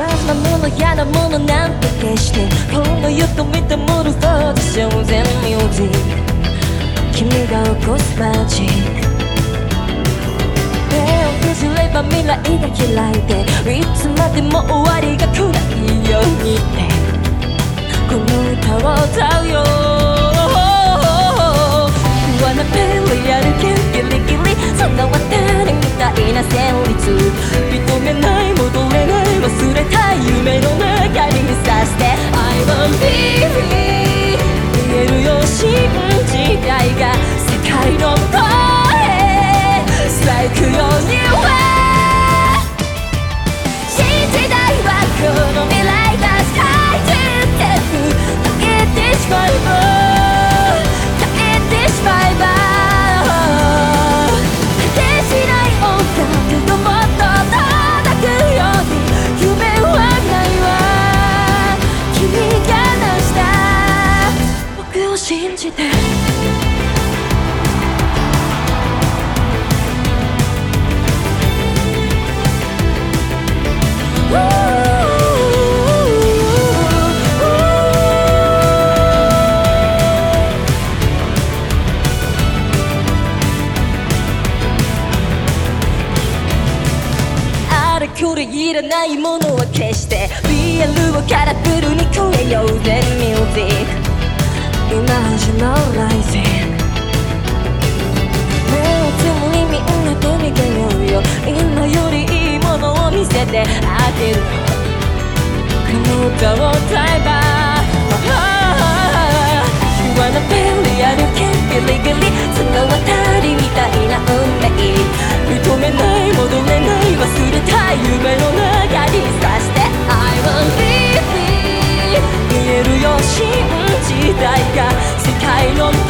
なもの嫌なものなんて決してこの世と見たもの for the chosen music 君が起こすマジック。目を閉じれば未来が開いて。いつまでも終わいらないものは消して BL をカラフルに超えようぜミュージック。Imaginarizing 目をつむりみんなで逃げようよ。今よりいいものを見せてあげる。この歌を歌えば bailo